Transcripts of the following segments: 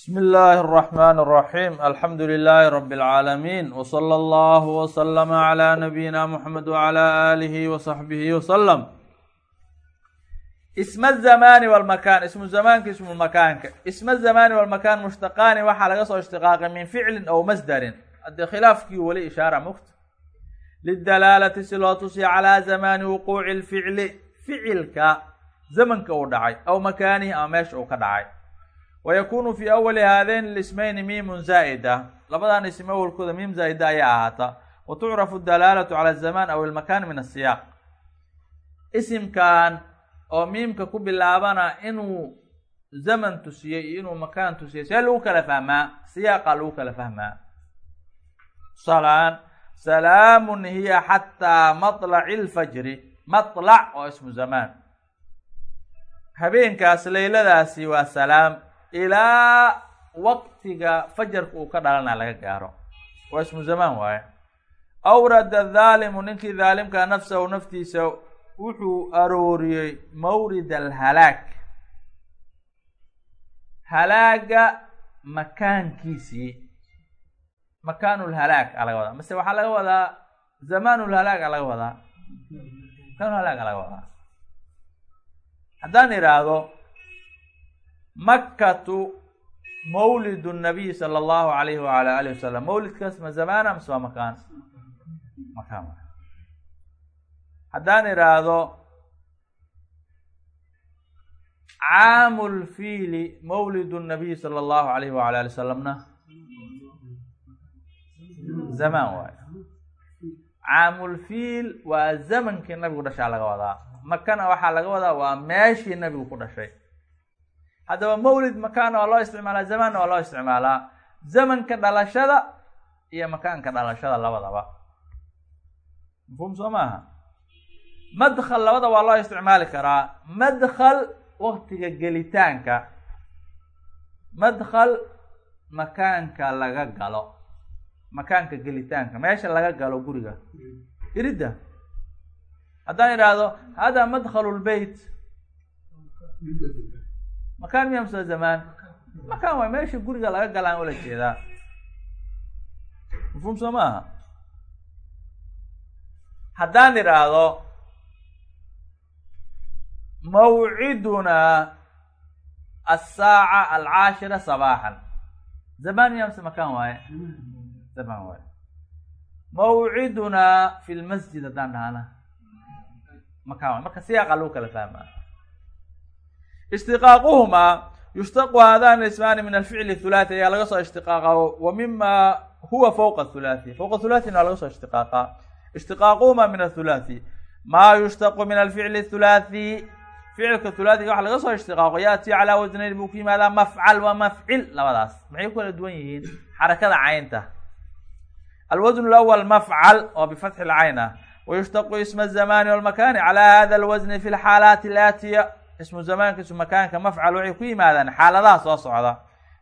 بسم الله الرحمن الرحيم الحمد لله رب العالمين وصلى الله وسلم على نبينا محمد وعلى آله وصحبه وسلم اسم الزمان والمكان اسم الزمان اسم المكان اسم الزمان والمكان مشتقان waxaa laga soo اشتiقاaqay min ficli أو masdrin hadee khilaafkii weli ishaara mugt lidalaalati si loo tusiya calىa zamaani wuquuci الficli ficilka zamanka uu dhacay aw makaanihi ama meesha uu ka dhacay wayakunu fii awali haadayn ismayni miimun zaa'ida labadan ism awalkooda miim zaa'ida ayaa ahaata wa tucrafu dalaalatu cala azamaan aw almakan min asiyaaq isimkan oo miimka ku bilaabana inuu zaman tusiyey iyo inuu makaan tusiyey see lagu kala fahmaa siyaaqaa lagu kala fahmaa tusaalaan salaamun hiya xataa maطlaci lfajri maطlac oo ismu zamaan habeenkaas layladaasi waa salaam ilaa waqtiga fajarka uu ka dhalana laga gaaro. Waa ismu zamaan waaye. Awrada dhaalimu ninkii dhaalimka nafsahu naftiisa wuxuu arooriyey mawrid alhalaag halaaga makaankiisii. Makaanulhalaag a laga wadaa. Mase waxaa laga wadaa zamaanulhalaag a laga wadaa. Makaanulhalaag a laga wadaa. Haddaan idhaahdo makkatu mawlid nabiy sala allahu alayhi waala alihi wasalam mawlidkaas ma zamaana mase waa makaan? Makaan. Haddaan idhaahdo caamu lfiili mawlid nabiy sala allahu alayhi waala ali wasalamna zamaan waayo caamulfiil waa zamankii nabigu dhashaa laga wadaa. Makana waxaa laga wadaa waa meeshii nabigu ku dhashay haddaba mawlid makaana waa loo isticmaalaa zamaanna waa loo isticmaalaa. Zamanka dhalashada iyo makaanka dhalashada labadaba. Mafhuum soo maaha? Madkhal labada waa loo isticmaali karaa. Madkhal waktiga gelitaanka. Madkhal makaanka laga galo. Makaanka gelitaanka. Meesha laga galo guriga. Iridda. Haddaan idhaahdo hada madkhalu lbeyt makaan miya mse zamaan makaan waay meesha guriga laga galaan ula jeedaa mafhuum soo maaha haddaan idhaahdo mawcidunaa asaaca alcaashira sabaaxan zamaan miya mse makaan waaye zamaan waaye mawcidunaa fi lmasjid haddaan dhahana makaan waay marka siyaaqa lagu kala fahmaa ishtiqaaquhumaa yushtaqu haadani ismaani min alficli thulathi ayaa laga soo ishtiqaaqa. Wa mima huwa fawqa thulathi fawqa thulathina waa laga soo ishtiqaaqa. Ishtiqaaquhumaa min athulathi maa yushtaqu min alficli thulathi ficilka thulaathiga waxa laga soo ishtiqaaqo yaati calaa wasnayn buu ku yimaadaa mafcal wa mafcil labadaas. Maxay ku kala duwan yihiin? Xarakada caynta. Alwasn lawal mafcal oo bifatxi lcayn ah wayushtaqu isma azamani walmakani calaa hada alwasni fi lxaalaati alaatiya ismu zamaanka ismu makaanka mafcal waxay ku yimaadaan xaaladaha soo socda.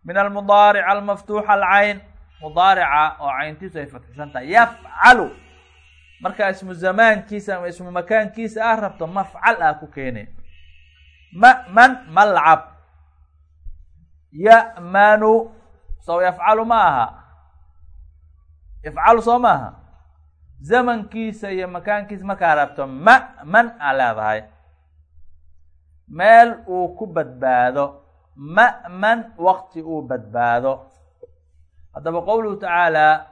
Min almudaaric almaftuuxa alcayn. Mudaarica oo cayntiisu ay fatxisan tahay yafcalu. Markaa ismu zamaankiisa ama ismu makaankiisa ah rabto mafcal ah ku keene ma'man malcab. Ya'manu. Sow yafcalu ma aha. Yafcalu soo ma aha. Zamankiisa iyo makaankiisa markaa rabto ma'man aa leedahay meel uu ku badbaado ma'man waqti uu badbaado. Haddaba qowluhu tacaala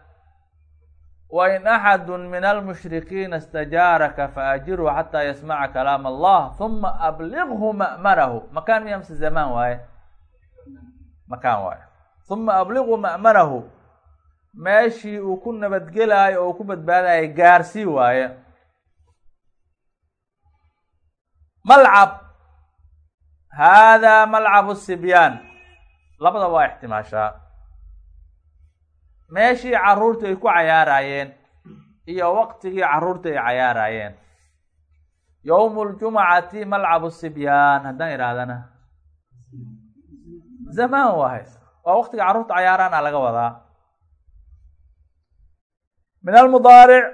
wain axadu min almushrikiina istajaaraka faajirhu xataa yasmaca kalaam allah huma abliqhu ma'manahu makaan miya mse zamaan waaye? Makaan waaye. Huma abliqhu ma'manahu meeshii uu ku nabadgelaayo oo uu ku badbaadayo gaarsii waaye. Malcab haadaa malcabu sibyaan labada waa ixtimaashaa meeshii carruurta ay ku cayaarayeen iyo waqtigii carruurta ay cayaarayeen yowmu ljumacati malcabu sibyaan haddaan idhaahdana zamaan waahay waa waqtiga carruurta cayaaraana laga wadaa min almudaaric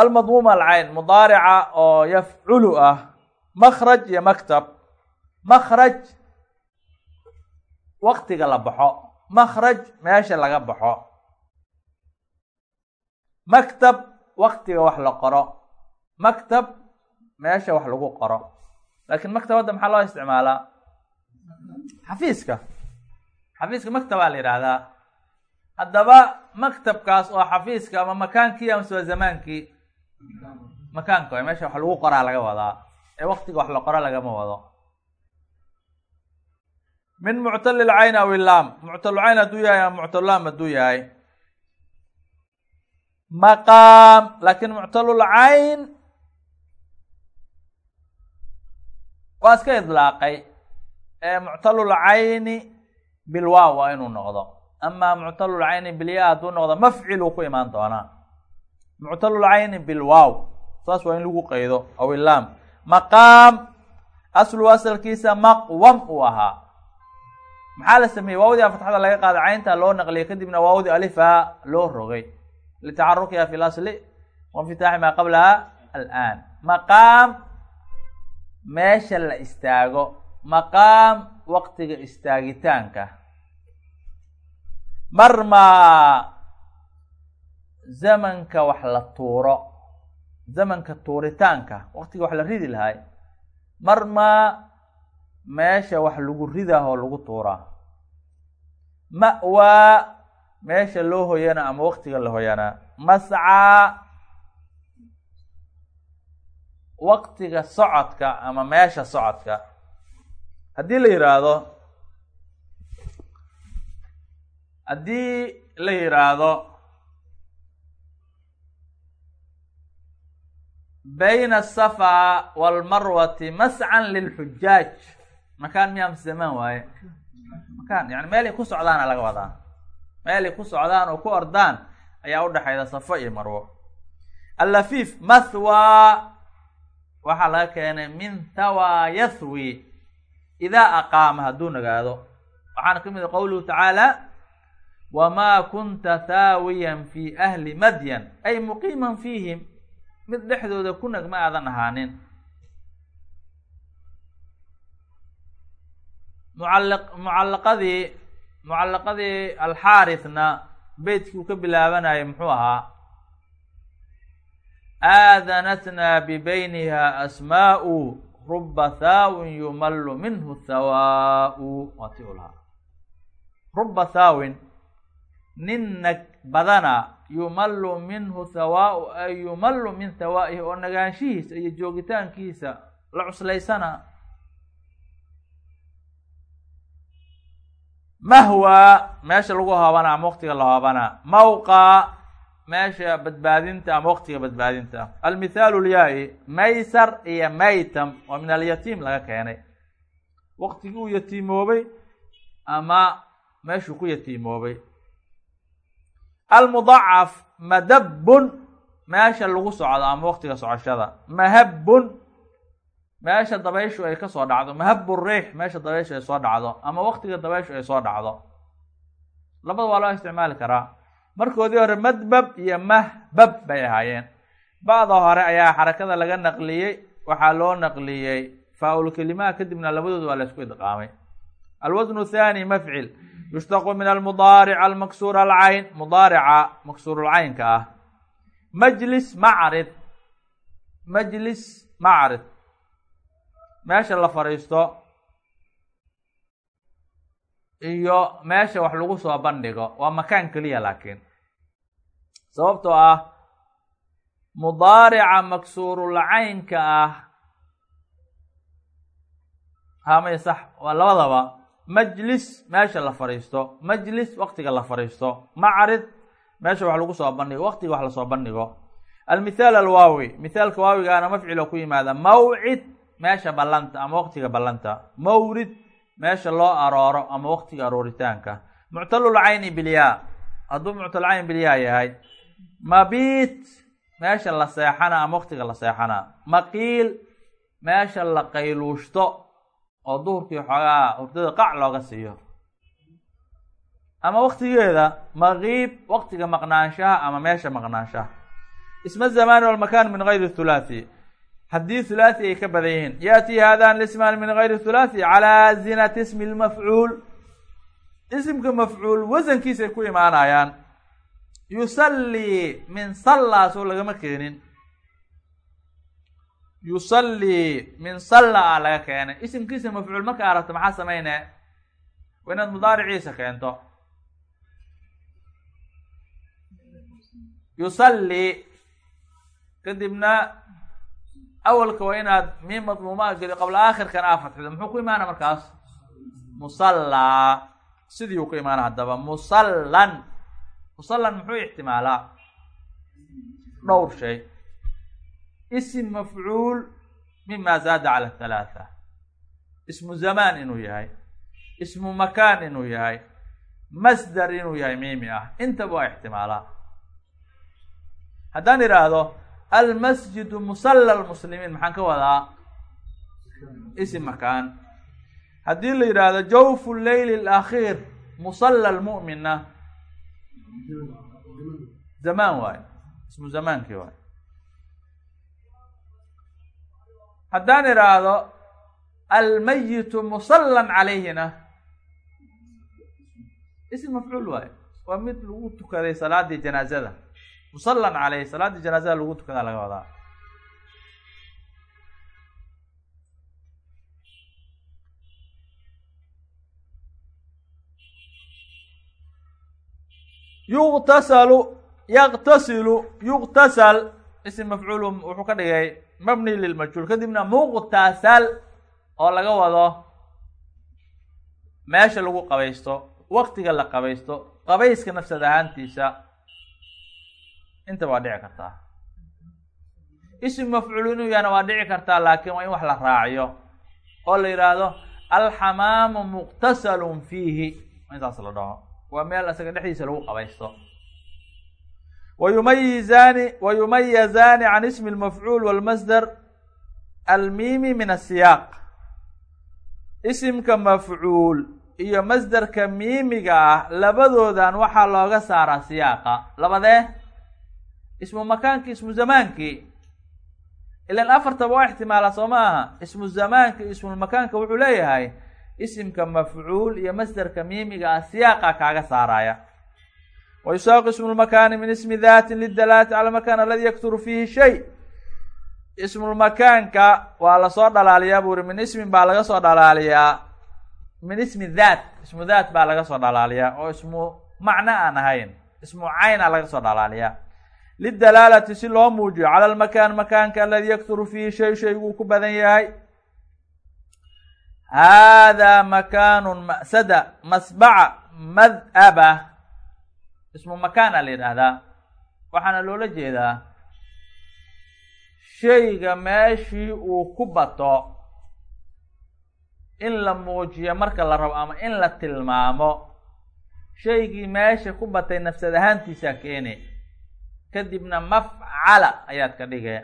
almadmuum alcayn mudaarica oo yafculu ah makraj iyo maktab makraj waktiga la baxo. Makhraj meesha laga baxo. Maktab waktiga wax la qoro. Maktab meesha wax lagu qoro. Laakiin maktabadda maxaa loo isticmaalaa? Xafiiska. Xafiiska maktabaa la yidhaahdaa haddaba maktabkaas oo xafiiska ama makaankii amase waa zamaankii. Makaanka meesha wax lagu qoraa laga wadaa. Ee waktiga wax la qoro lagama wado min muctali lcayn aw ilaam muctalulcayn hadduu yahay ama muctalulaam hadduu yahay? Maqaam. Laakiin muctalulcayn waa iska idlaaqay. Ee muctalulcayni bilwaaw waa inuu noqdo. Amaa muctalulcayni bilya hadduu noqdo mafcil uu ku imaan doonaa. Muctalulcayni bilwaaw saas waa in lagu qaydo aw ilaam maqaam. Aslu asalkiisa maqwam uu ahaa maxaa la sameeyey? Waawdii a fatxada laga qaaday caynta loo naqliyay kadibna waawdii alifa loo rogay. Litacarukiha fi lasli wainfitaaxi maa qablaha alaan. Maqaam meesha la istaago. Maqaam waqtiga istaagitaanka. Marmaa zamanka wax la tuuro zamanka tuuritaanka waqtiga wax la ridi lahay marmaa meesha wax lagu ridah oo lagu tuuraa. Ma'waa meesha loo hoyana ama waqtiga la hoyanaa mascaa waqtiga socodka ama meesha socodka. Haddii la yidhaahdo haddii la yidhaahdo bayna asafa walmarwati mascan lilxujaaj makaan miyaa zamaan waaye? Makaan yani meelay ku socdaana laga wadaa. Meelay ku socdaan oo ku ordaan ayaa udhexayda safo iyo marwo. Allafiif mathwa. Waxaa laga keenay min thawa yathwi idaa aqaama hadduu nagaado. Waxaana ka mid a qowluhu tacaala wamaa kunta thaawiyan fi ahli madyan. Ay muqiiman fiihim mid dhexdooda ku nag ma aadan ahaanin mucalliq mucallaqadii mucallaqadii alxaarithna beytkii uu ka bilaabanayay muxuu ahaa aadanatna bibayniha asmaa'u ruba thaawin yumallu minhu thawaa'u waa ti u lahaa. Ruba thaawin nin nag badana yumallu minhu thawaa'u ay yumallu min thawaa'ihi oo nagaanshihiisa iyo joogitaankiisa la cuslaysana mahwa meesha lagu hoobanaa ama waqtiga la hoobanaa mawqa meesha badbaadinta ama waqtiga badbaadinta. Almithaalu lyaa-i maysar iyo maytam oo min alyatiim laga keenay. Waqtigii uu yatiimoobay ama meeshuu ku yatiimoobay. Almudacaf madabun meesha lagu socdo ama waqtiga socoshada mahabun meesha dabayshu ay ka soo dhacdo mahabu riix meesha dabayshu ay soo dhacdo ama waqtiga dabayshu ay soo dhacdo. Labada waa loo isticmaali karaa. Markoodii hore madbab iyo mahbab bay ahaayeen. Bacda hore ayaa xarakada laga naqliyey waxaa loo naqliyey faa-ul kadibna labadooda waa la isku idqaamay. Alwasnu thani mafcil yushtaqu min almudaaric almaksuur alcayn mudaarica maksuurulcaynka ah. Majlis macrid majlis macrid meesha la fadhiisto iyo meesha wax lagu soo bandhigo waa makaan keliya laakiin. Sababtoo ah mudaarica maksuurulcaynka ah hamay sax waa labadaba majlis meesha la fadhiisto majlis waqtiga la fadhiisto macrid meesha wax lagu soo bandhigo waqtiga wax la soo bandhigo. Almithaal alwaawi mithaalka waawigaana mafcilo ku yimaada mawcid meesha ballanta ama waqtiga ballanta mawrid meesha loo arooro ama waqtiga arooritaanka. Muctalulcayni bilyaa hadduu muctalcayn bilyaa yahay mabiit meesha la seexana ama waqtiga la seexana. Maqiil meesha la qayluushto oo duhurkii xoogaa hurdada qac looga siiyo. Ama waqtigeeda maqiib waqtiga maqnaanshaha ama meesha maqnaanshaha. Isma zamaan walmakan min gayri thulaathi haddii thulaathi ay ka badan yihiin yaأti hadan lisman min gayri thulaathi calى zinati ismi اlmafcuul isimka mafcuul wasankiisay ku imaanayaan yusallii min sallaa soo lagama keenin yusallii min salla a laga keenay isimkiisa mafcuul marka aragto maxaa sameynee waa inaad mudaariciisa keento yusallii kadibna awalka waa inaad miin madmuumaa geli qabla aakhirkan aa fatxido muxuu ku imaana markaas? Musallaa sidii uu ku imaana haddaba musallan. Musallan muxuu ixtimaalaa? Dhowr shay. Isim mafcuul mima zaada cala halaatha ismu zamaan inuu yahay. Ismu makaan inuu yahay. Masdar inuu yahay miimi ah. Intaba waa ixtimaalaa. Haddaan idhaahdo almasjidu musalla lmuslimiin maxaan ka wadaa? Isim makaan haddii la yidhaahdo jawfu leyli alakhiir musalla lmu'minna zamaan waayo ismu zamaankii waayo haddaan idhaahdo almayitu musallan calayhina. Ism mafcuul waayo waa mid lagu tukaday salaadii janaazada musallan caleyh salaaddii janaazada lagu tukadaa laga wadaa. Yuqtasalu yaqtasilu yuqtasal ism mafcuul wuxuu ka dhigay mabni lilmajhuul kadibna muqtasal oo laga wado meesha lagu qabaysto waktiga la qabaysto qabayska nafsad ahaantiisa inta waa dhici kartaa. Ism mafcuul inuu yahana waa dhici kartaa laakiin waa in wax la raaciyo oo la yidhaahdo alxamaamu muqtasalun fiihi. Intaas la dhaho waa meel isaga dhexdiisa lagu qabaysto. Wayumayizaani wayumayazaani can ismi lmafcuul walmasdar almiimi min asiyaaq isimka mafcuul iyo masdarka miimiga ah labadoodan waxaa looga saaraa siyaaqa. Labadee ismu makaankii ismu zamaankii ilan afartaba waa ixtimaala soo ma aha. Ismu zamaanka iyo ismulmakaanka wuxuu leeyahay isimka mafcuul iyo masdarka miimiga ah siyaaqa kaaga saaraya. Wa yusaaqu ismu lmakaani min ismi daatin lidalaalati cala makan aladi yakturu fiihi shay. Ismulmakaanka waa la soo dhalaaliyaa buu uri min ismin baa laga soo dhalaaliyaa. Min ismi daat ismu daat baa laga soo dhalaaliyaa. Oo ismu macno aan ahayn ismu cayna laga soo dhalaaliyaa lidalaalati si loo muujiyo cala almakaan makaanka aladi yakturu fiihi shay shayguu ku badan yahay haadaa makaanun ma'sada masbaca mad'aba ismu makaana la yidhaahdaa waxaana loola jeedaa shayga meeshii uu ku bato in la muujiyo marka la rabo ama in la tilmaamo shaygii meesha ku batay nafsad ahaantiisaa keeni kadibna mafcala ayaad ka dhigee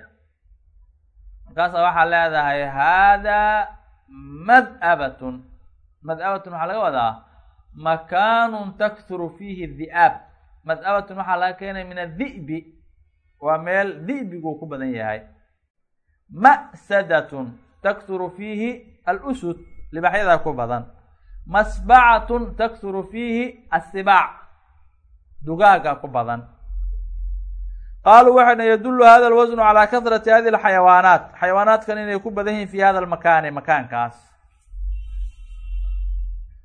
markaasa waxaa leedahay haadaa mad'abatun. Mad'abatun waxaa laga wadaa makaanun takturu fiihi di'aab mad'abatun waxaa laga keenaya min adi'bi waa meel di'biguu ku badan yahay. Ma'sadatun takturu fiihi alusud. Libaxyadaa ku badan. Masbacatun takturu fiihi assibaac. Dugaaga ku badan qaaluu waxayna yadullu hada alwasnu calaa kahrati hadi alxayawaanaat xayawaanaadkan inay ku badan yihiin fi hada almakaani makaankaas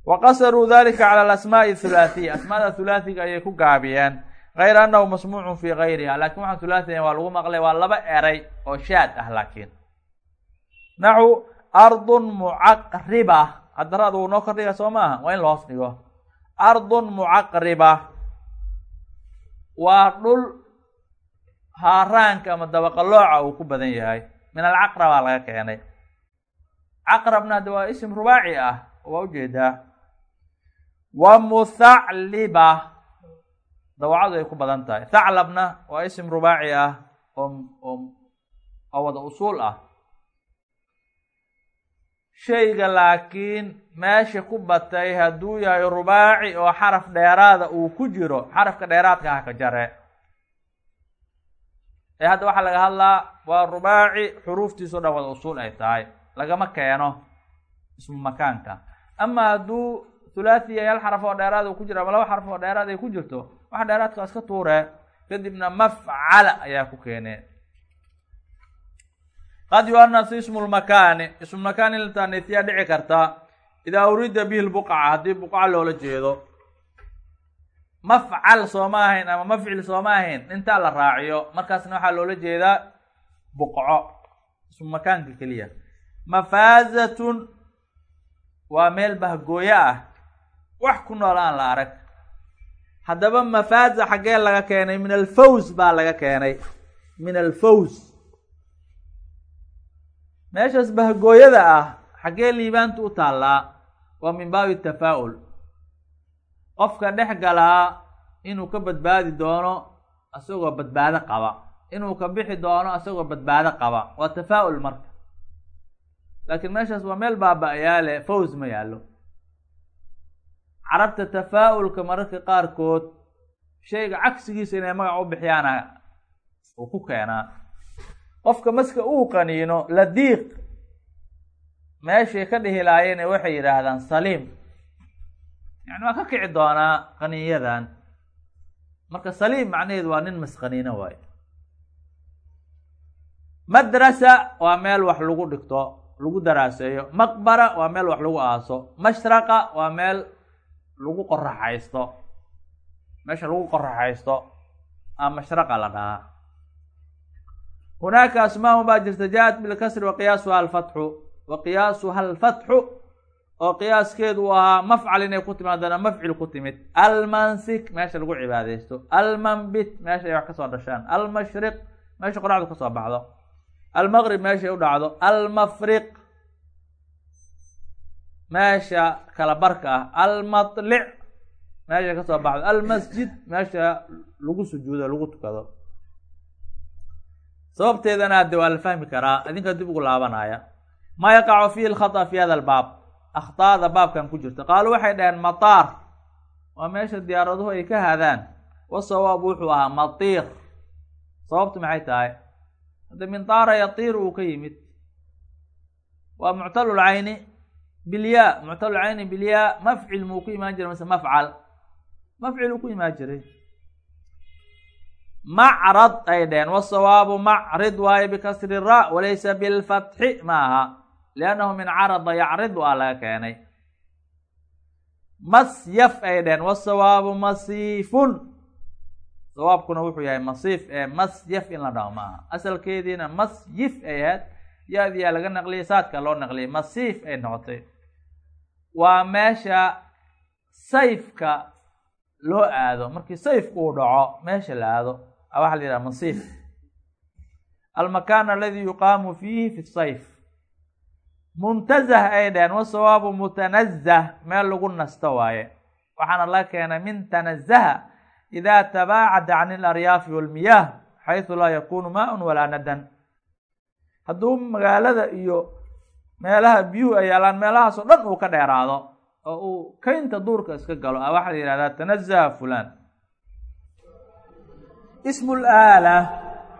wa qasaruu dalika cala alasmaai thulaathiya asmaada thulaathiga ayay ku gaabiyeen gayra annahu masmuucun fi gayriha laakiin waxaan thulaathiyan waa lagu maqlay waa laba eray oo shaad ah laakiin naxu ardun mucaqriba haddaraad wuu noo kordhiga soo maaha waa in lahoos dhigo ardun mucaqriba waa dhul haaraanka ama dabaqalooca uu ku badan yahay. Min alcaqrabaa laga keenay. Caqrabna hadde waa isim rubaaci ah waa u jeedaa wa muthacliba dawacadu ay ku badan tahay. Thaclabna waa isim rubaaci ah oo oo oo wada usuul ah. Shayga laakiin meesha ku batay hadduu yahay rubaaci oo xaraf dheeraada uu ku jiro xarafka dheeraadka ah ka jare ee hadda waxaa laga hadlaa waa rubaaci xuruuftiisao dhan wada usuul ay tahay lagama keeno ismu makaanka. Ama hadduu thulaathiya hal xaraf oo dheeraad uu ku jiro ama laba xaraf oo dheeraad ay ku jirto waxa dheeraadka iska tuuree kadibna mafcala ayaa ku keenee qad yuanas ismu lmakaani ismu makaan in la taaniisiyaa dhici karta idaa urida bihi lbuqca haddii buqca loola jeedo mafcal sooma ahayn ama mafcil sooma ahayn intaa la raaciyo markaasna waxaa loola jeedaa buqco ismu makaanka keliya. Mafaazatun waa meel bahgooyo ah wax ku nool aan la arag. Haddaba mafaaza xaggee laga keenay min alfaws baa laga keenay. Min alfaws meeshaas bahgooyada ah xaggee liibaanta u taallaa waa min baabi tafaa'ul qofka dhex galaa inuu ka badbaadi doono isagoo badbaado qaba. Inuu ka bixi doono isagoo badbaado qaba. Waa tafaa'ul marka. Laakiin meeshaas waa meel baaba-yaale faws ma yaallo. Carabta tafaa'ulka mararka qaarkood shayga cagsigiisa inay magac u bixiyaana uu ku keenaa. Qofka maska uu qaniino ladiiq meeshay ka dhihi laayeen waxay yidhaahdaan saliim yani waa ka kici doonaa qaniinyadan. Marka saliim macnaheedu waa nin masqaniino waayo madrasa waa meel wax lagu dhigto lagu daraaseeyo. Maqbara waa meel wax lagu aaso. Mashraqa waa meel lagu qoraxaysto meesha lagu qoraxaysto a mashraqa la dhahaa. Hunaaka asmaahum baa jirta ja-at bilkasri wa qiyaasuha alfatxu wa qiyaasuha alfatxu oo qiyaaskeedu ahaa mafcal inay ku timaadana mafcil ku timid. Almansik meesha lagu cibaadeysto almanbit meesha ay wax ka soo dhashaan. Almashriq meesha qoraxdu ka soo baxdo. Almaqrib meeshay u dhacdo. Almafriq meesha kala barka ah. Almatlic meesha ka soo baxdo. Almasjid meesha lagu sujuudo lagu tukado. Sababteedana hadde waa la fahmi karaa idinka dib ugu laabanaya maa yaqacu fihi lkhata fi hada albaab akhtaada baabkan ku jirta. Qaaluu waxay dhaheen mataar. Waa meesha diyaaraduhu ay ka hadaan wasawaab wuxuu ahaa matiir. Sababtu maxay tahay? Hadda min taara yatiir uu ka yimid. Waa muctalulcayni bilyaa muctalulcayni bilyaa mafcil muu ku imaan jiray mise mafcal. Mafcil uu ku imaan jiray. Macrad ay dheheen wasawaabu macrid waayo bikasri ra walaysa bilfatxi ma aha liannahu min carada yacridu a laga keenay masyaf ay dheheen wasawaabu masiifun sawaabkuna wuxuu yahay masiif ee masyaf in la dhaho ma aha asalkeediina masyif ay ahayd ya-diyaa laga naqliyay saadka loo naqliyay masiif ay noqotay waa meesha sayfka loo aado markii sayfku uu dhaco meesha la aado waxaa la yidhaha masiif almakaan aladi yuqaamu fiihi fi sayf muntazah ay dhaheen wasawaabu mutanazah meel lagu nasto waaye. Waxaana laga keenay min tanazaha idaa tabaacada can ilaryaafi walmiyaah xaysu laa yakunu maa-un walaa nadan. Hadduu magaalada iyo meelaha biyuhu ay yaalaan meelahaasoo dhan uu ka dheeraado oo uu kaynta duurka iska galo a waxaa la yihahdaa tanazaha fulan ismu laala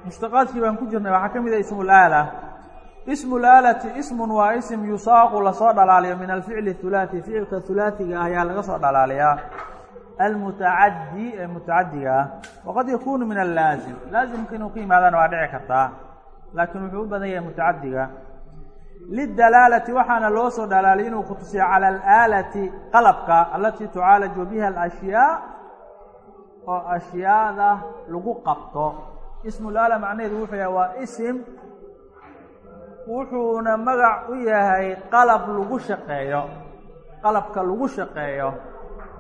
mushtaqaadkii baan ku jirnay waxaa ka mid ah ismu laala ismu laalati ismun waa isim yusaaqu la soo dhalaaliyo min alficli thulaati ficilka thulaatiga ah ayaa laga soo dhalaaliyaa. Almutacadi ee mutacadiga ah. Waqad yakunu min allaazim laazimka inuu ka yimaadana waa dhici kartaa. Laakiin wuxuu u badan yahay mutacadiga lidalaalati waxaana loo soo dhalaaliyay inuu kutusiyo cala alaalati qalabka alatii tucaalaju biha alashyaa oo ashyaada lagu qabto. Ismulaala macnaheedu wuxuu yahay waa isim wuxuuna magac u yahay qalab lagu shaqeeyo qalabka lagu shaqeeyo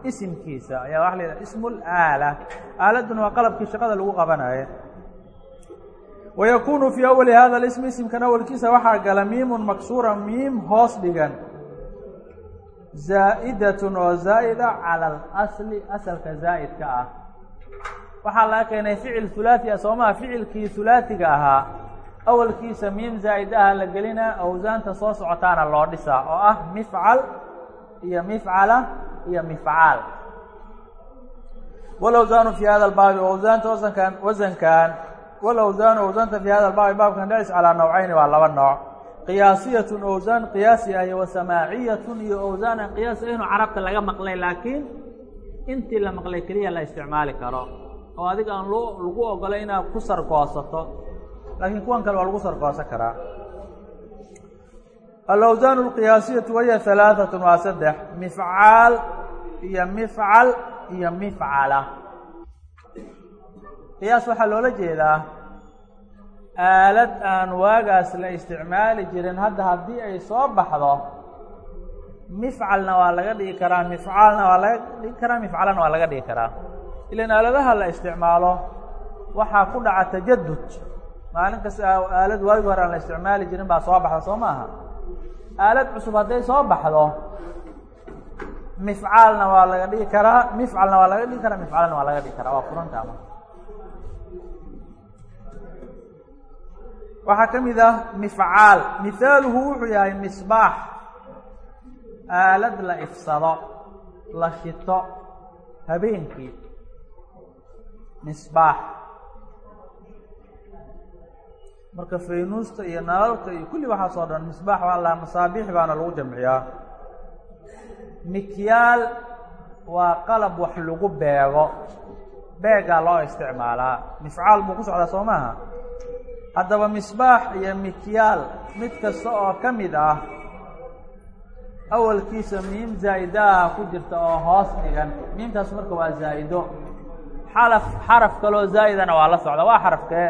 isimkiisa. Ayaa waxa la yidhaha ismul aala. Aaladduna waa qalabkii shaqada lagu qabanayo. Wayakunu fii awali hada lism isimkan awalkiisa waxaa gala miimun maksuura miim hoos dhigan. Zaa'idatun oo zaa'ida cala alasli asalka zaa'idka ah. Waxaa laga keenay ficil hulaati ah soomaha ficilkii hulaatiga ahaa awalkiisa miim zaa'id aha la gelinaa awsaanta soo socotaana loo dhisaa oo ah mifcal iyo mifcala iyo mifcaal. Walawsaanu fi hada albaabi awsaanta wasankan wasankan walawsaanu awsaanta fi hada albaabi baabkan dhacis calaa nawcayni waa laba nooc. Qiyaasiyatun owsaan qiyaasi ah iyo wasamaaciyatun iyo owsaan aan qiyaasi ahnu carabta laga maqlay laakiin intii la maqlay keliya la isticmaali karo. Oo adiga aan lagu ogolay inaad ku sargoosato laakiin kuwan kale waa lagu sargoosan karaa. Alawsaan alqiyaasiyatu waya halaaatun waa saddex. Mifcaal iyo mifcal iyo mifcala. Qiyaas waxaa loola jeedaa aalad aan waagaas la isticmaali jirin hadda haddii ay soo baxdo mifcalna waa laga dhigi karaa mifcaalna waa laga dhigi karaa mifcalana waa laga dhigi karaa. Ilan aaladaha la isticmaalo waxaa ku dhaca tajadud maalin kasta aalad waagi hore aan la isticmaali jirin baa soo baxda soo maaha. Aalad cusub hadday soo baxdo mifcaalna waa laga dhigi karaa mifcalna waa laga dhigi karaa mifcalna waa laga dhigi karaa waa furanta ama. Waxaa ka mid ah mifcaal. Mihaaluhu wuxuu yahay misbaax. Aalad la ifsado la shito habeenkii. Misbaax marka faynuusta iyo nalalka iyo kulli waxaas oo dhan misbaax waa la masaabiix baana lagu jamciyaa. Mikyaal waa qalab wax lagu beego. Beegaa loo isticmaalaa. Mifcaal buu ku socdaa soo maaha? Haddaba misbaax iyo mikyaal mid kasta oo ka mid ah awalkiisa miim zaa'idaha ku jirta oo hoos dhigan. Miimtaas marka waa zaa'ido xalaf xaraf kaloo zaa'idana waa la socda. Waa xarafkee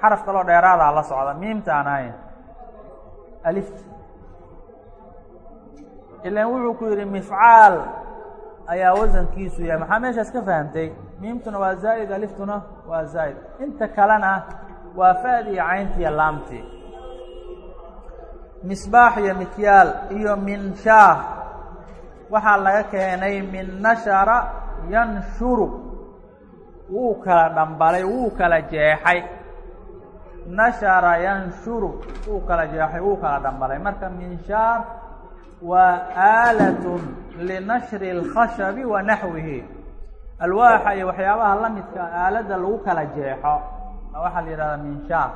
xaraf kaloo dheeraadaa la socda. Miimta aan ahayn alifta ilan wuxuu ku yidhi mifcaal. Ayaa wasankiisu yahay. Maxaa meeshaas ka fahamtay? Miimtuna waa zaa'id aliftuna waa zaa'id. Inta kalena waa fa'di iyo caynti iyo laamti. Misbaax iyo mikyaal iyo minshaah waxaa laga keenay min nashara yanshuru. Wuu kala dhambalay wuu kala jeexay nashara yanshuru wuu kala jeexay wuu kala dhambalay marka minshaar waa aalatun linashri اlkhashabi wa naxwihi alwaaxa iyo waxyaabaha la midka aaladda lagu kala jeexo. Waxaa la yihahdaa minshaar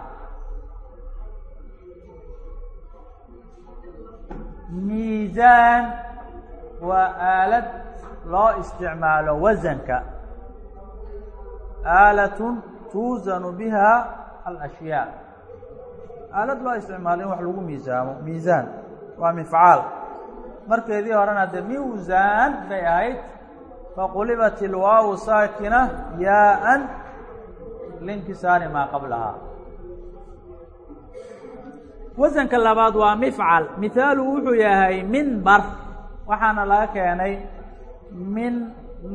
miisaan waa aalad loo isticmaalo wasanka aalatun tuusanu biha alashyaa aalad loo isticmaalo in wax lagu miisaamo miisaan. Waa mifcaal. Markeedii horena de miwsaan bay ahayd. Faqulibat ilwaawu saakina yaa-an. Linkisaari maa qablahaa wasanka labaad waa mifcal. Mihaalu wuxuu yahay minbar. Waxaana laga keenay min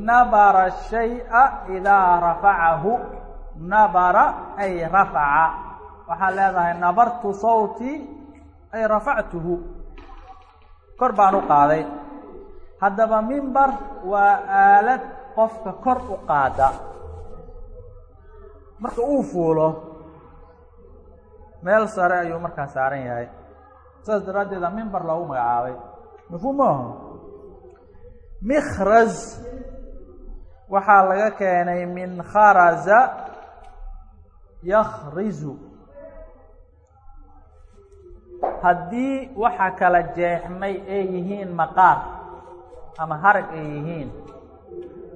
nabara shay'a idaa rafacahu nabara ay rafaca. Waxaa leedahay nabartu sawti ay rafactuhu. Kor baan u qaaday. Haddaba mimbar waa aalad qofka kor u qaada. Marka uu fuulo meel sare ayuu markaa saaran yahay. Saas daraaddeeda mimbar loogu magacaabay. Mafhuum maaha? Mikhraz waxaa laga keenay min kharaza yakhrizu. Haddii waxa kala jeexmay ay yihiin maqaar ama harag ay yihiin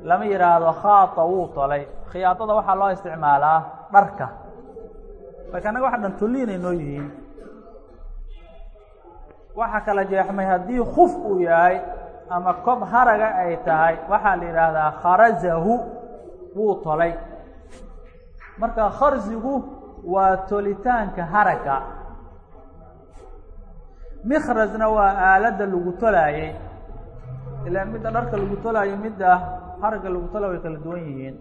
lama yidhaahdo khaata wuu tolay. Khiyaadada waxaa loo isticmaalaa dharka. Laakiin annaga waxa dhan tolliinay noo yihiin. Waxa kala jeexmay haddii khuf uu yahay ama kob haraga ay tahay waxaa la yidhaahdaa kharazahu wuu tolay marka kharsigu waa tolitaanka haragga. Mikhrasna waa aaladda lagu tolaayey ilaa midda dharka lagu tolaayo midda haragga lagu tola way kala duwan yihiin.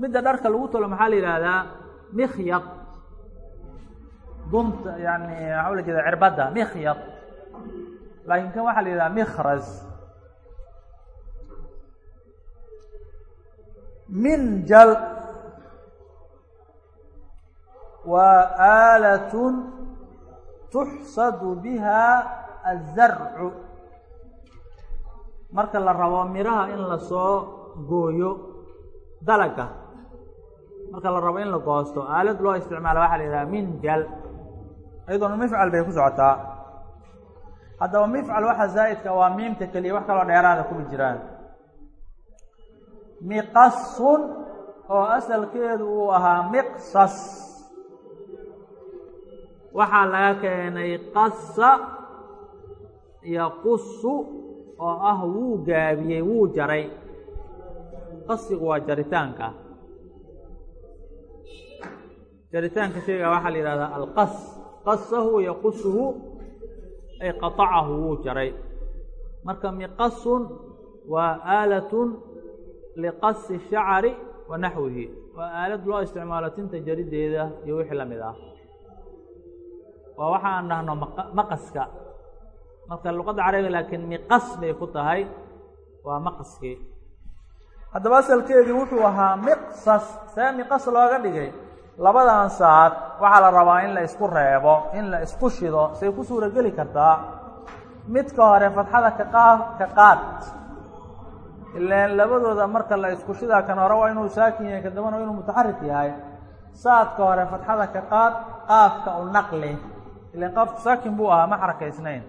Midda dharka lagu tolo maxaa la yidhaahdaa? Mikhyad. Dunta yani waxaa la jeeda cirbadda mikhyad. Laakiin kan waxaa la yidhaha mikhras minjal waa aalatun tuxsadu biha azarcu marka la rabo miraha in la soo gooyo dalaga marka la rabo in la goosto aalad loo isticmaala waxaa la yidhaha minjal. Iyadoona mifcal bay ku socotaa. Haddaba mifcal waxa zaa'idka waa miimta keliya wax kaloo dheeraada kuma jiraan. Miqasun oo asalkeedu uu ahaa miqsas waxaa laga keenay qasa yaqusu oo ah wuu gaabiyey wuu jaray. Qasigu waa jaritaanka. Jaritaanka shayga waxaa la yihahdaa alqas. Qasahu yaqusuhu ay qatacahu wuu jaray. Marka miqasun waa aalatun liqasi shacari wa naxwihi. Waa aalad loo isticmaalo tinta jarideeda iyo wixii la mid ah waa waxa aan dhahno maqaska. Marka luqadda carabiga laakiin miqas bay ku tahay. Waa maqaskii. Haddaba asalkeedii wuxuu ahaa miqsas. See miqas looga dhigay. Labadan saad waxaa la rabaa in la isku reebo in la isku shido say ku suuro geli kartaa. Midka hore fatxada kaqaa ka qaad. Ilaan labadooda marka la isku shidaa kan hore waa inuu saakin yahay ka dambana waa inuu mutaxarik yahay. Saadka hore fatxada ka qaad qaafka u naqli ilaan qaafku saakin buu ahaa ma xarakaysnayn.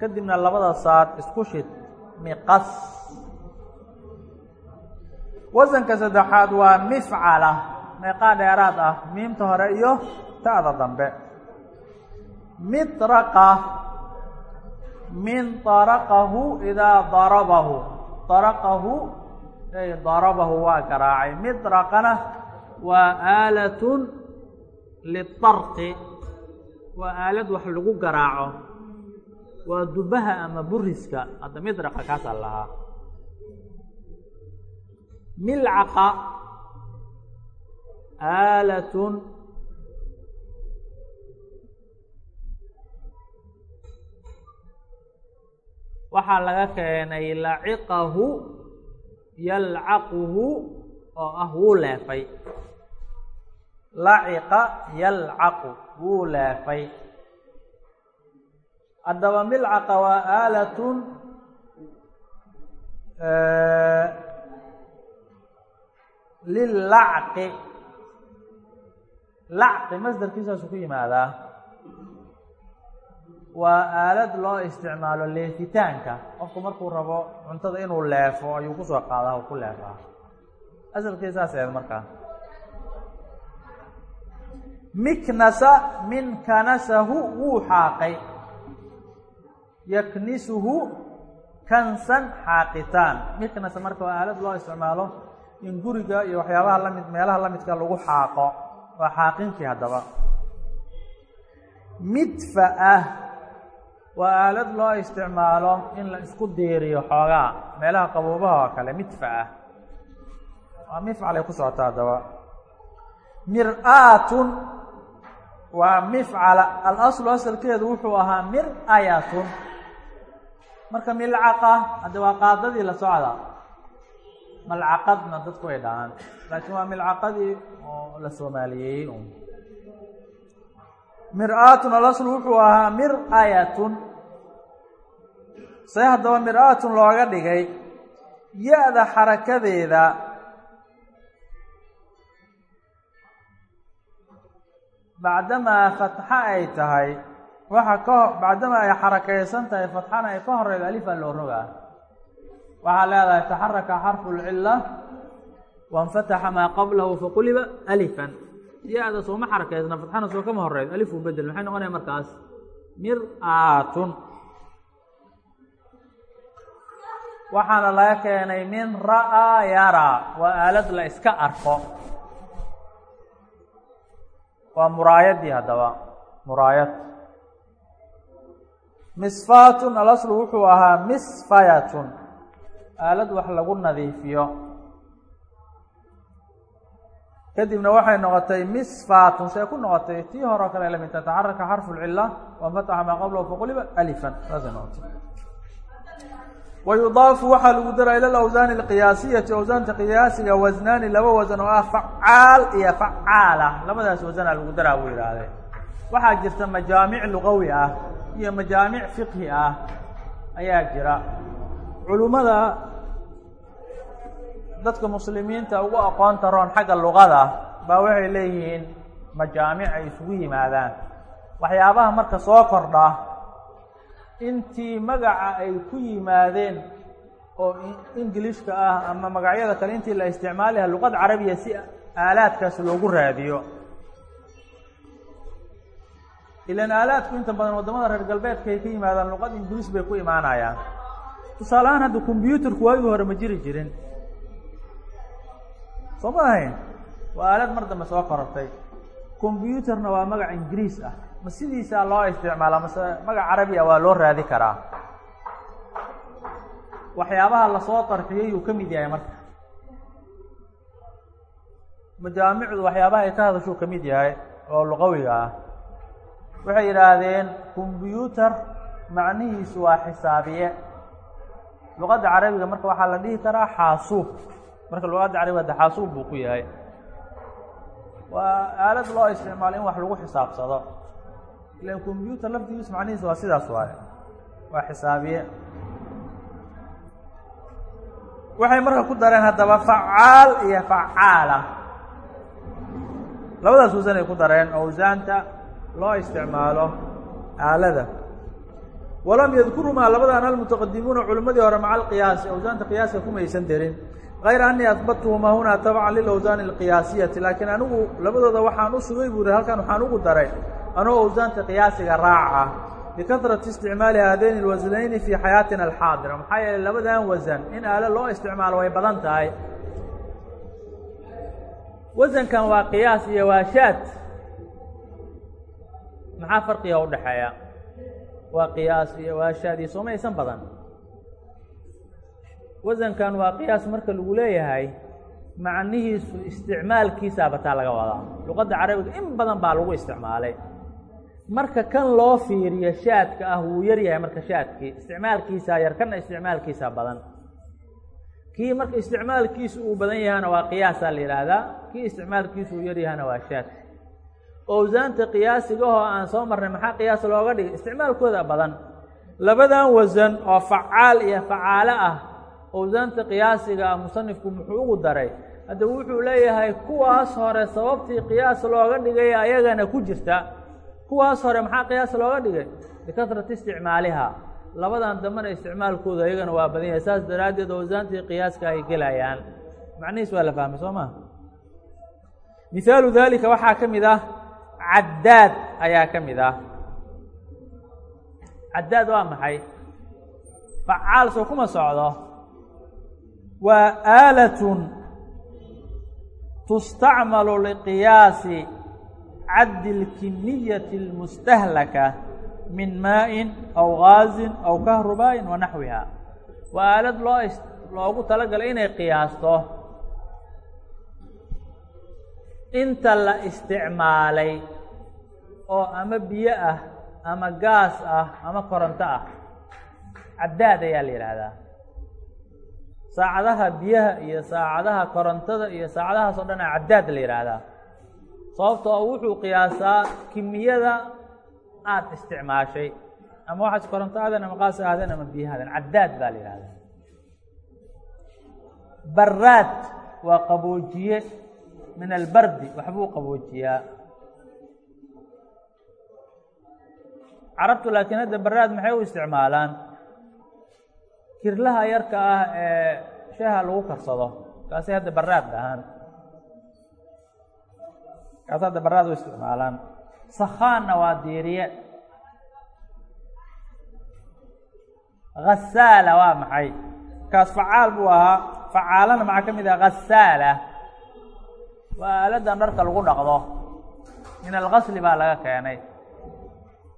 Kadibna labada saad isku shid miqas. Wasanka saddexaad waa mifcala meeqaa dheeraad ah miimta hore iyo ta'da dambe. Mitraqa min daraqahu idaa darabahu. Daraqahu ay darabahu waa garaacay. Midraqana waa aalatun litarqi waa aalad wax lagu garaaco. Waa dubaha ama buriska hadda midraqa kaasaa lahaa. Milcaqa aalatun waxaa laga keenay laciqahu yalcaquhu oo ah wuu leefay laciqa yalcaqu wuu leefay haddaba milcaqa waa aalatun lilacqi. Lacqi masdarkiisaasu ku yimaadaa. Waa aalad loo isticmaalo leefitaanka. Qofku markuu rabo cuntada inuu leefo ayuu ku soo qaadaa oo ku leefaa. Asalkii saas eed markaa miknasa min kanasahu wuu xaaqay. Yaknisuhu kansan xaaqitaan. Miknasa marka waa aalad loo isticmaalo in guriga iyo waxyaabaha la mid meelaha lamidka lagu xaaqo. Waa xaaqintii haddaba. Midfa-ah waa aalad loo isticmaalo in la isku diiriyo xoogaa. Meelaha qaboobaha oo kale midfa-ah waa mifcalay ku socota haddaba. Mir-aatun waa mifcala. Alaslu asalkeedu wuxuu ahaa mir-ayatun marka milcaqa hadde waa qaadadii la socda. Malcaqadna dadku ay dhahaan. Laakiin waa milcaqadii oo la soomaaliyeeyey un. Mir-aatun alaslu wuxuu ahaa mir-ayatun see haddaba mir-aatun looga dhigay. Ya-da xarakadeeda bacdamaa fatxa ay tahay waxa ka bacdamaa ay xarakaysan tahay fatxana ay ka horeydo alifaa loo rogaa waxaa leedahay taxaraka xarfu lcila wainfataxa maa qablahu faquliba alifan ya-da sooma xarakaysna fatxana soo kama horeydo alif uu bedel maxay noqonaya markaas mir-aatun waxaana laga keenay min ra'aa yaraa waa aalad la iska arko waa muraayadii haddaba. Muraayad. Misfaatun alaslu wuxuu ahaa misfayatun. Aalad wax lagu nadiifiyo. Kadibna waxay noqotay misfaatun see ku noqotay tii hore o kale la mid taxaraka xarfu lcila wanfataxa maa qablahu faquliba alifan. Saasay noqotay wayudaafu waxaa lagu daraa ila alawsaani alqiyaasiyati awsaanta qiyaasiga wasnaani laba wasan oo ah facaal iyo facaala labadaas wasanaa lagu daraa buu yidhaahde waxaa jirta majaamic lugawi ah iyo majaamic fiqhi ah ayaa jira culummada dadka muslimiinta ugu aqoonta roon xagga luqada baa waxay leeyihiin majaamic ay isugu yimaadaan waxyaabaha marka soo kordha intii magaca ay ku yimaadeen oo ingilishka ah ama magacyada kale intii la isticmaalaha luqad carabiya si aalaadkaas loogu raadiyo. Ilan aalaadku inta badan waddamada reer galbeedka ay ka yimaadaan luqad ingiliis bay ku imaanayaan. Tusaale ahaan hadda combyuterku waagii hore ma jiri jirin. Soo ma ahayn? Waa aalad mar dambe soo korortay. Combyuterna waa magac ingiriis ah ma sidiisaa loo isticmaalaa mase magac carabiya waa loo raadi karaa? Waxyaabaha la soo qarxiyey uu ka mid yahay marka. Majaamicdu waxyaabaha ay ka hadashuu ka mid yahay oo luqawiga ah. Waxay yidhaahdeen combyuter macnihiisu waa xisaabiye. Luqadda carabiga marka waxaa la dhihi karaa xaasuub. Marka luqadda carabiga de xaasuub buu ku yahay. Waa aalad loo isticmaalo in wax lagu xisaabsado ilan combyuter laftigiisu macnihiisu waa sidaas waaye. Waa xisaabiye. Waxay marka ku dareen haddaba facaal iyo facaala. Labadaas wasan ku dareen awsaanta loo isticmaalo aalada. Walam yadkurumaa labadan almutaqadimuuna culimmadii hore maca alqiyaasi awsaanta qiyaaska kumaysan derin kayra anii adbattuhumaa hunaa tabcan lilawsaani alqiyaasiyati laakiin anigu labadooda waxaan u sugay buu yihi halkan waxaan ugu daray anuu awsaanta qiyaasiga raaca bikahrati isticmaali haadayni alwasanayni fii xayaatina alxaadira. Maxaa yeeley labadan wasan in aalo loo isticmaalo way badan tahay. Wasankan waa qiyaas iyo waa shaad. Maxaa farqiga u dhexeeya? Waa qiyaas iyo waa shaad iyo sooma aysan badan. Wasankan waa qiyaas marka lagu leeyahay macnihiisu isticmaalkiisaa bataa laga wadaa. Luqadda carabiga in badan baa lagu isticmaalay marka kan loo fiiriyo shaadka ah wuu yar yahay marka shaadkii. Isticmaalkiisaa yar kana isticmaalkiisaa badan. Kii marka isticmaalkiisu uu badan yahana waa qiyaasaa la yidhaahdaa kii isticmaalkiisu uu yar yahana waa shaad. Owsaanta qiyaasigahoo aan soo marnay maxaa qiyaas looga dhigay? Isticmaalkooda badan. Labadan wasan oo facaal iyo facaalo ah. Owsaanta qiyaasiga ah musanifku muxuu ugu daray? Haddaba wuxuu leeyahay kuwaas hore sababtii qiyaas looga dhigay ayagana ku jirta kuwaas hore maxaa qiyaas looga dhigay? Bikahrati isticmaaliha. Labadan dambena isticmaalkooda ayagana waa badan yahay saas daraaddeed owsaantii qiyaaska ay gelayaan. Macnihiis waa la fahmay soo maa mihaalu daalika waxaa ka mid ah caddaad ayaa ka mid ah. Caddaad waa maxay? Facaal soo kuma socdo. Waa aalatun tustacmalu liqiyaasi caddi اlkimiyati اlmustahlaka min maa'in aw gaazin aw kahrubaa'in wa naxwiha waa aalad loo loogu talagalay inay qiyaasto inta la isticmaalay oo ama biyo ah ama gaas ah ama koronto ah caddaad ayaa la yidhaahdaa saacadaha biyaha iyo saacadaha korontada iyo saacadahaas oo dhan a caddaad la yidhaahdaa sababtoo wuxuu qiyaasaa kimiyada aada isticmaashay. Ama waxaas koronto ahaadeen ama qaas ahaadeen ama biyo ahaadeen caddaad baa la yidhahdaa baraad waa qaboojiye min albardi waxbuu qaboojiyaa. Carabtu laakiin hadda baraad maxay u isticmaalaan? Kirlaha yarka ah ee shaaha lagu karsado. Kaasay hadda baraad dhahaan kaas hadda baraad u isticmaalaan sakhaanna waa diiriye ghasaala waa maxay kaas facaal buu ahaa facaalana maxaa ka mid ah ghasaala waa aaladan dharka lagu dhaqdo min algasli baa laga keenay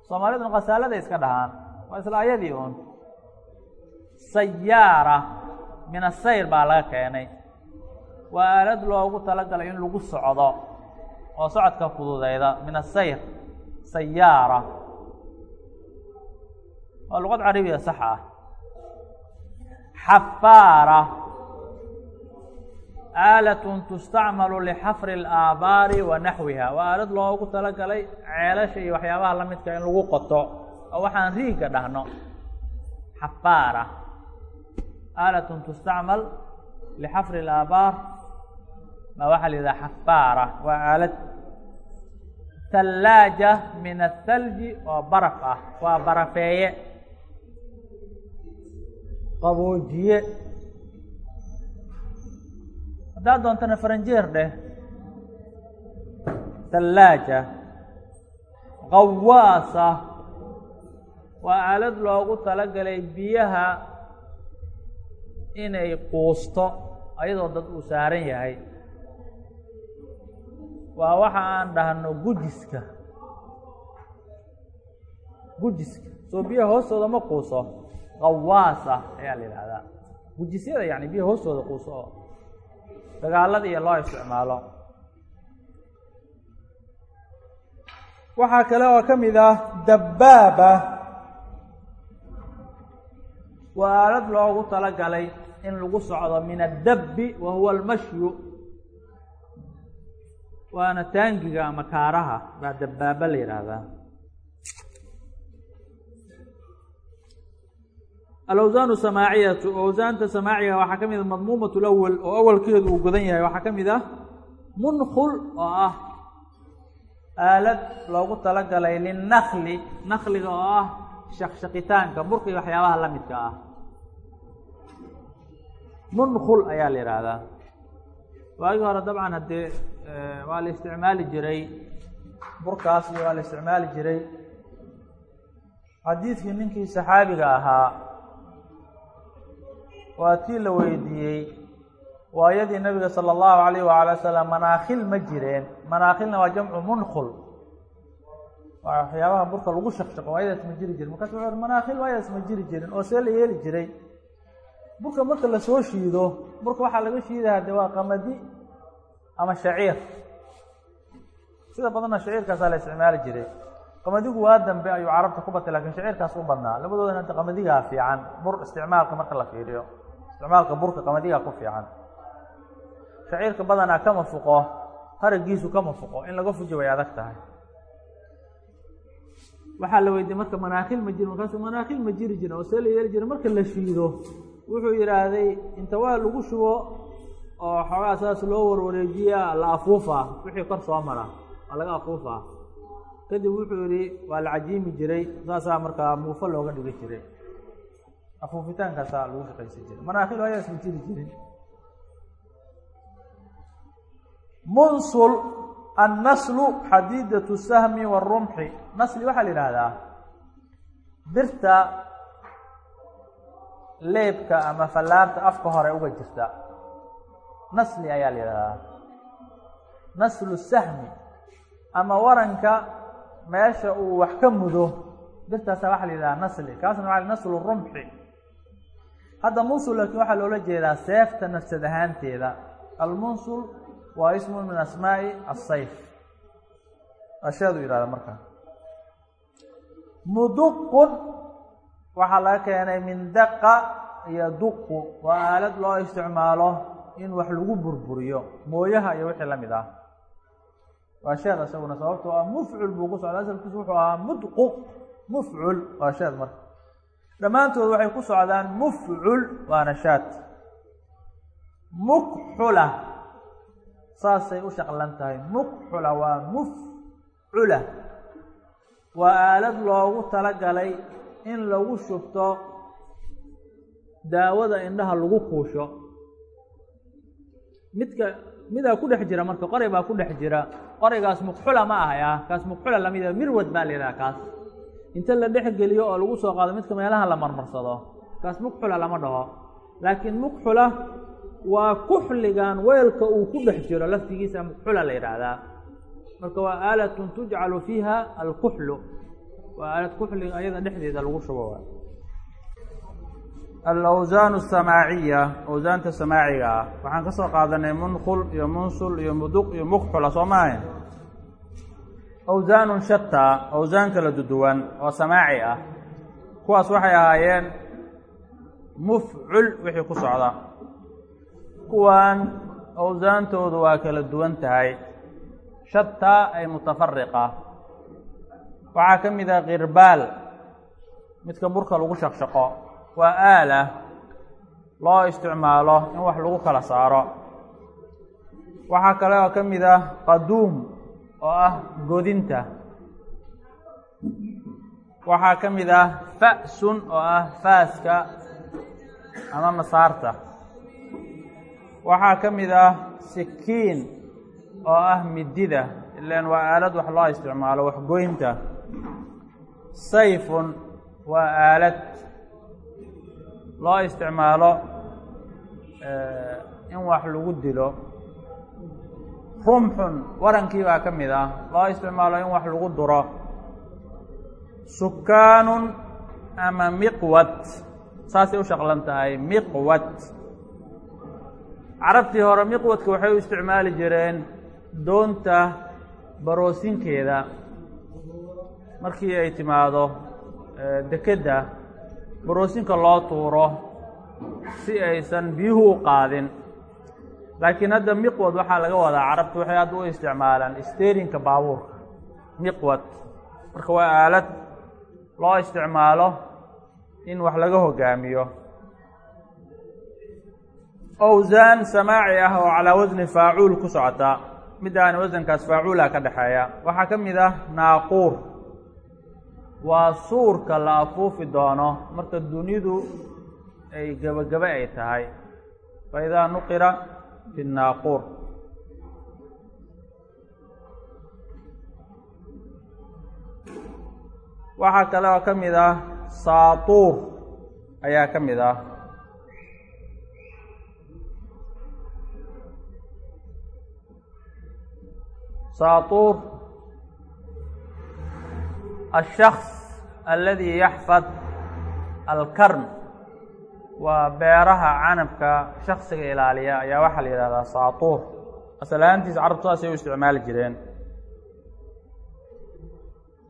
soomaaliduna khasaalada iska dhahaan waa isla ayadii un. Sayaara min asayr baa laga keenay waa aalad loogu talagalay in lagu socdo oo socodka fududeyda min asayr sayaara waa luqad carabiya sax ah. Xafaara. Aalatun tustacmalu lixafri alaabaari wa naxwiha. Waa aalad loogu talagalay ceelasha iyo waxyaabaha la midka in lagu qoto oo waxaan riigga dhahno. Xafaara. Aalatun tustacmal lixafri alaabaar ma waxaa la yidhaha xafaara waa aalad. Thallaaja min athalji oo baraf ah waa barafeeye. Qaboojiye. Haddaad doontana faranjeer dheh. Thallaaja qawaasa waa aalad loogu talagalay biyaha inay quusto ayadoo dad uu saaran yahay waa waxa aan dhahno gujiska. Gujiska. Soo biyaha hoostooda ma quuso. Qawaasa ayaa la yidhahdaa gujisyada yani biyaha hoostooda quuso. Oo dagaalada iyo loo isticmaalo. Waxaa kale oo ka mid ah dabbaaba. Waa aalad loogu talagalay in lagu socdo min addabbi wa huwa almashyu waana taangiga ama kaaraha baa dabbaaba la yidhaahdaa alawsaanu samaaciyatu awsaanta samaaciga waxaa ka mid a madmuumat lawal oo awalkeedu uu godan yahay waxaa ka mid ah munkhul oo ah aalad loogu talagalay linnakli nakliga oo ah shaqshaqitaanka burka iyo waxyaabaha la midka ah. Munkhul ayaa la yidhaahdaa waagii hore dabcan haddee waa la isticmaali jiray. Burkaas iyo waa la isticmaali jiray. Xadiidkii ninkii saxaabiga ahaa waa tii la weydiiyey waayadii nabiga sala allahu alayh waala wasalam manaakhil ma jireen. Manaakhilna waa jamcu munkhul. Waa waxyaabaha burka lagu shaqshaqo waayadaas ma jiri jirin. Markaasu wuxu manaakhil waayadaas ma jiri jirin oo see la yeeli jiray. Burka marka la soo shiido burka waxaa laga shiidaha de waa qamadi ama shaciir. Sida badanna shaciirkaasaa la isticmaali jiray. Qamadigu waa dambe ayuu carabta ku batay laakiin shaciirkaas u badnaa. Labadoodana hadda qamadigaa fiican. Bur isticmaalka marka la fiiriyo. Isticmaalka burka qamadigaa ku fiican. Shaciirka badanaa kama fuqo haragiisu kama fuqo in laga fuji way adag tahay. Waxaa la weydiiyey marka manaakhil ma jiri markaasu manaakhil ma jiri jirin oo see yeeli jira marka la shiido wuxuu yidhaahday inta waa lagu shubo oo xoogaa saas loo warwareejiya la afuufaa wixii kor soo mara waa laga afuufaa kadib wuxuu yihi waa la cajiimi jiray saasaa markaa muufo looga dhigi jiray. Afuufitaankaasaa lagu shaqaysan jiray. Manaakhil ayaas ma jiri jirin munsul annaslu xadiidatu sahmi warumxi nasli waxaa la yidhaahdaa birta leebka ama fallaarta afka hore uga jirta nasli ayaa la yidhahdaa. Naslu sahmi. Ama waranka meesha uu wax ka mudo. Birtaasa waxaa la yidhahdaa nasli. Kaasna waa naslu rumxi. Hadda munsul laakiin waxaa loola jeedaa seefta nafsad ahaanteeda. Almunsul waa ismu min asmaa'i asayf asheedu yihahda markaa muduqun waxaa laga keenay min daqa iyo duqu. Waa aalad loo isticmaalo in wax lagu burburiyo. Mooyaha iyo wixii la mid ah. Waa sheed isaguna sababtoo ah mufcul buu ku socda asalkiisu wuxuu ahaa mudqu mufcul. Waa sheed marka. Dhammaantood waxay ku socdaan mufcul waana shaad. Mukxula. Saasay u shaqlan tahay. Mukxula waa mufcula. Waa aalad loogu talagalay in lagu shubto daawada indhaha lagu kuusho midka midaa ku dhex jira marka qoray baa ku dhex jira. Qoraygaas mukxula ma ahaya kaas mukxula lamida mirwad baa la yidhaha kaas. Inta la dhex geliyo oo lagu soo qaado midka meelaha la marmarsado kaas mukxula lama dhaho. Laakiin mukxula waa kuxligan weelka uu ku dhex jiro laftigiisa mukxula la yidhaahdaa. Marka waa aalatun tujcalu fiiha alkuxlu waa aalad kuxliga ayada dhexdeeda lagu shubo alawsaan samaaciya awsaanta samaaciga ah. Waxaan ka soo qaadanay munqul iyo munsul iyo muduq iyo mukxula soo maaha awsaanun shataa awsaan kala duduwan oo samaaci ah. Kuwaas waxay ahaayeen mufcul wixii ku socda. Kuwan awsaantoodu waa kala duwan tahay. Shataa ay mutafariqa waxaa ka mid ah kirbaal midka burka lagu shaqshaqo waa aala loo isticmaalo in wax lagu kala saaro. Waxaa kale oo ka mid ah qaduum oo ah godinta. Waxaa ka mid ah fa'sun oo ah faaska ama masaarta. Waxaa ka mid ah sikiin oo ah midida ilaan waa aalad wax loo isticmaalo waxgoynta sayfun waa aalad loo isticmaalo in wax lagu dilo. Rumxun warankii baa ka mid ah. Loo isticmaalo in wax lagu duro. Sukaanun ama miqwad saasay u shaqlan tahay miqwad carabtii hore miqwadka waxay u isticmaali jireen doonta baroosinkeeda markii ay timaado dekedda baroosinka loo tuuro si aysan biyuhu u qaadin. Laakiin hadda miqwad waxaa laga wadaa carabtu waxay hadda u isticmaalaan steerinka baabuurka. Miqwad. Marka waa aalad loo isticmaalo in wax laga hogaamiyo. Owsaan samaaci ah oo calaa wasni faacuul ku socota. Middaani wasankaas faacuula ka dhexeeya waxaa ka mid ah naaquur waa suurka la afuufi doono. Marka dunidu ay gebagebe ay tahay. Fa idaa nuqira fi naaquur waxaa kale oo ka mid ah saatuur ayaa ka mid ah. Saatuur الshaks aladi yaxfad alkarn waa beeraha canabka shaksiga ilaaliya ayaa waxaa la yidhahdaa saatuur asalaantiis carabtu saasay u isticmaali jireen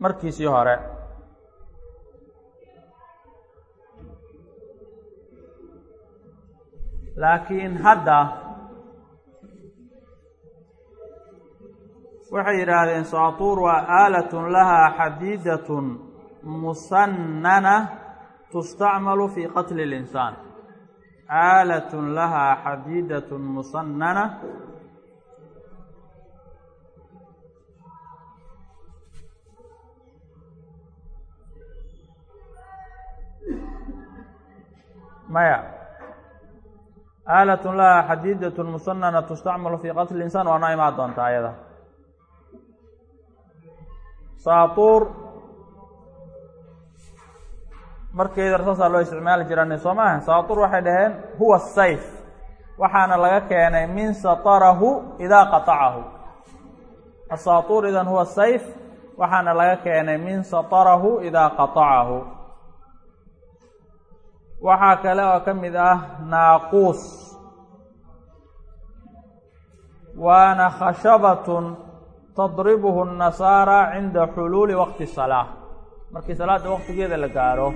markiisii hore laakiin hadda waxay yidhaahdeen saatuur waa aalatun lahaa xadiidatun musannana tustacmalu fii qatli اlinsaan aalatun lahaa xadiidatun musannana. Maya. Aalatun lahaa xadiidatun musanana tustacmalu fii qatli insaan waa noo imaan doontaa ayada saatuur markeeda saasaa loo isticmaali jiraan soo maaha saatuur waxay dhaheen huwa sayf waxaana laga keenay min satarahu idaa qatacahu. Asaatuur idan huwa sayf waxaana laga keenay min satarahu idaa qatacahu. Waxaa kale oo ka mid ah naaquus waana khashabatun tadribuhu الnasaara cinda xuluuli waqti salaa markii salaada waqtigeeda la gaaro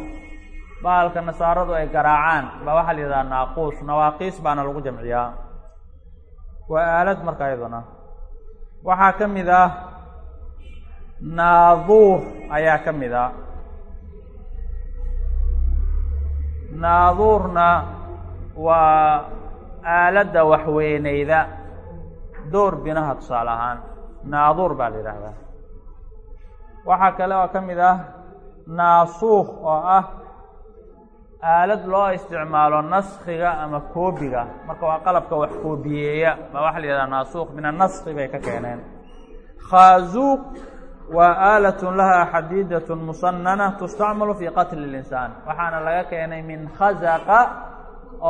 bahalka nasaaradu ay garaacaan. Baa waxaa la yidhaha naaquus nawaaqiis baana lagu jamciyaa. Waa aalad marka iyaduna. Waxaa ka mid ah naaduur ayaa ka mid a naaduurna waa aaladda waxweyneyda door binaha tusaale ahaan naaduur baa la yidhaahdaa waxaa kale oo ka mid ah naasuukh oo ah aalad loo isticmaalo naskiga ama koobiga. Marka waa qalabka wax koobiyeeya baa waxaa la yidhahdaa naasuukh min anaski bay ka keeneen. Khaazuuq waa aalatun lahaa xadiidatun musanana tustacmalu fii qatli اlinsaan waxaana laga keenay min khazaqa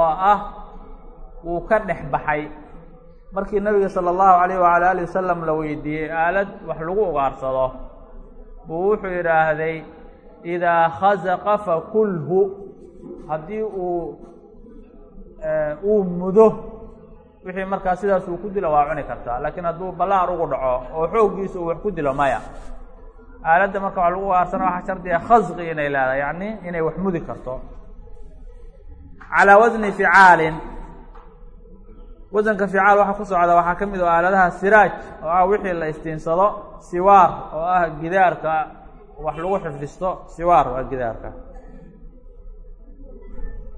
oo ah wuu ka dhex baxay markii nabiga sala allahu alayh wala alih wasalam la weydiiyey aalad wax lagu ugaarsado. Buu wuxuu yidhaahday idaa khazaqa fakulhu haddii uu uu mudo wixii markaa sidaas uu ku dilo waa cuni kartaa. Laakiin hadduu ballaar ugu dhaco oo xooggiisa uu wax ku dilo maya. Aaladda marka wax lagu ugaarsana waxaa shardiga khasqi inay leedahay yacni inay wax mudi karto. Calaa wasni ficaalin wasanka ficaal waxaa ku socda waxaa ka mid oo aaladaha siraaj oo ah wixii la istiinsado siwaar oo ah gidaarka wax lagu xifdisto siwaar waa gidaarka.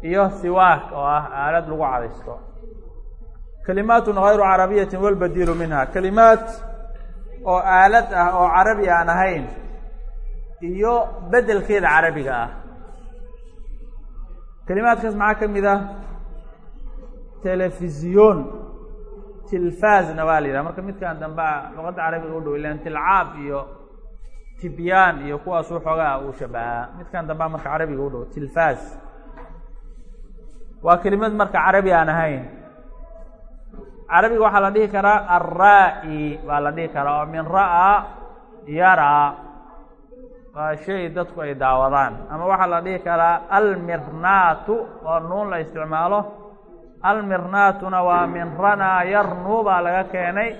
Iyo siwaak oo ah aalad lagu cadaysto. Kalimaatun hayru carabiyatin walbadiilu minha. Kalimaad oo aalad ah oo carabi aan ahayn iyo bedelkeeda carabiga ah. Kalimaadkaas maxaa ka mid ah telefisyon tilfaazna waa la yidhaha. Marka midkan dambea luqadda carabiga u dhow ilan tilcaab iyo tibyaan iyo kuwaasuu xoogaa uu shabahaa midkan dambea marka carabiga u dhow tilfaaz waa kelimad marka carabi aan ahayn. Carabiga waxaa la dhihi karaa alraa-i baa la dhihi karaa oo min ra'a yaraa waa shay dadku ay daawadaan. Ama waxaa la dhihi karaa almirnaatu oo nuun la isticmaalo almirnaatuna waa min ranaa yarnu baa laga keenay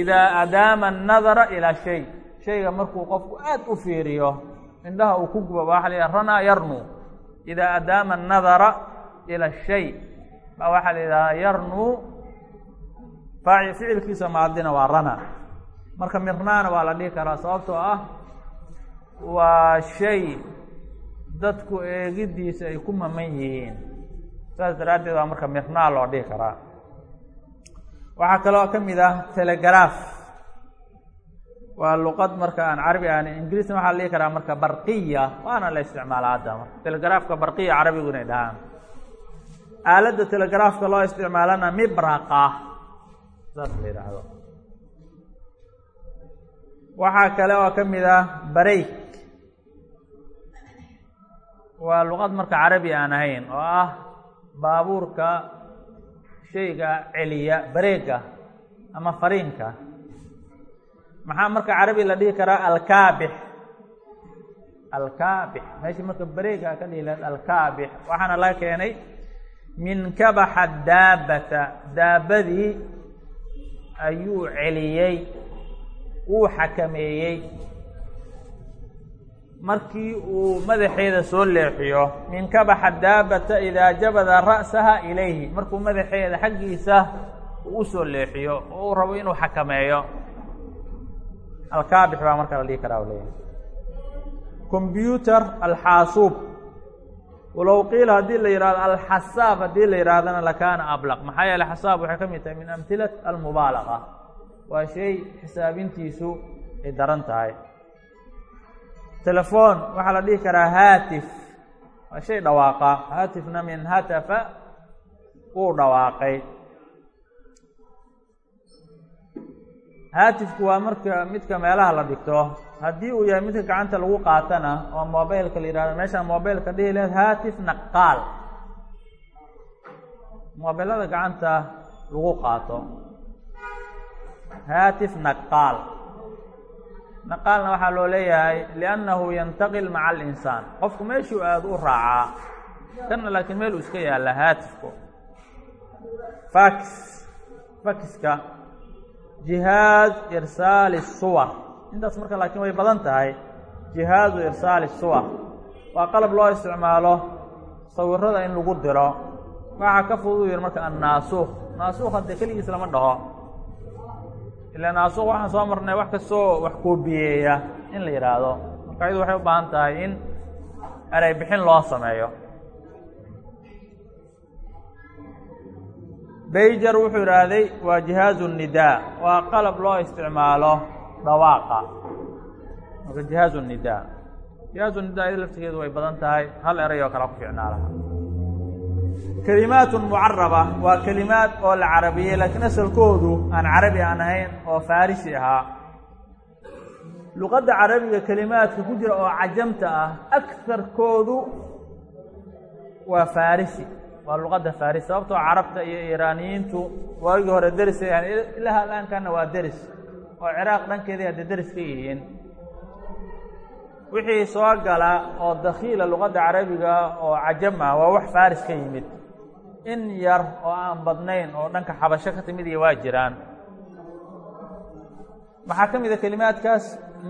idaa adaama annadara ilaa shay. Shayga markuu qofku aad u fiiriyo indhaha uu ku guba waxa la ranaa yarnu. Idaa adaama annadara ila shay. Baa waxaa la yidhahaa yarnu. Faaci ficilkiisa maadina waa rana. Marka mirnaana waa la dhihi karaa sababtoo ah waa shay dadku eegiddiisa ay ku maman yihiin saas daraaddeed waa marka mirnaa loo dhihi karaa. Waxaa kaloo ka mid ah telegraf waa luqad marka aan carabi aan ingiriisna waxaa la dhihi karaa marka barqiya waana la isticmaala hadda marka. Telegrafka barqiya carabigu inay dhahaan. Aaladda telegrafka loo isticmaalana mibraqa saas la yidhaahdo. Waxaa kale oo ka mid ah bareyk waa luqad marka carabi aan ahayn oo ah baabuurka shayga celiya bareega ama fariinka. Maxaa marka carabi la dhihi karaa alkaabix? Alkaabix. Meeshii marka bareega ka dhihi lahayd alkaabix. Waxaana laga keenay min kabaxa daabata. Daabadii ayuu celiyey wuu xakameeyey markii uu madaxeeda soo leexiyo min kabaxa daabata idaa jabada ra'saha ilayhi. Markuu madaxeeda xaggiisa uu u soo leexiyo oo uu rabo inuu xakameeyo. Alkaabix baa marka la dhihi karaa leeyahay. Combyuter alxaasuub walow qiila haddii la yihahdo alxasaab haddii la yidhahdana lakaana ablaq. Maxaa yeele xasaab waxay ka mid tahay min amhilat almubaalaqa waa shay xisaabintiisu ay daran tahay telefoon waxaa la dhihi karaa haatif. Waa shay dhawaaqa. Haatifna min hatafa uu dhawaaqay. Haatifku waa marka midka meelaha la dhigto. Haddii uu yahay midka gacanta lagu qaatana oo mobileka la yihahdo meeshaan mobilka dhihi laheed haatif naqaal. Mobilada gacanta lagu qaato. Haatif naqaal naqaalna waxaa loo leeyahay liannahu yantaqil maca alinsaan. Qofku meeshuu aada u raacaa kanna laakiin meel uu iska yaalla haatifku. Fax fakiska jihaaz irsaali suwar intaas marka laakiin way badan tahay. Jihaazu irsaali suwar waa qalab loo isticmaalo sawirada in lagu diro. Waxaa ka fudud u yihi marka annaasuuq naasuuq haddee keligiis lama dhaho ila naasuuq waxaan soo marnay wax kastoo wax koobiyeeya in la yidhaahdo marka ayadu waxay u baahan tahay in erey bixin loo sameeyo. Bayjar wuxuu idhaahday waa jihaazu nidaa waa qalab loo isticmaalo dhawaaqa. Marka jihaazu nidaa jihaazu nidaa iyada laftigeedu way badan tahay hal eray oo kale ku fiicnaa laha kelimaatun mucaraba waa kelimaad oo la carabiyey laakiin asalkoodu aan carabi aan ahayn oo farisi ahaa. Luqadda carabiga kelimaadka ku jira oo cajamta ah akarkoodu waa farisi waa luqadda faris sababtoo carabta iyo iiraaniyiintu waagii hore deris ay ahan ilaha alaankana waa deris. Oo ciraaq dhankeedii hadda deris ka yihiin wixii soo gala oo dakhiila luqadda carabiga oo cajam ah waa wax faris ka yimid. In yar oo aan badnayn oo dhanka xabasho ka timid iyo waa jiraan. Maxaa ka mid a kelimaadkaas?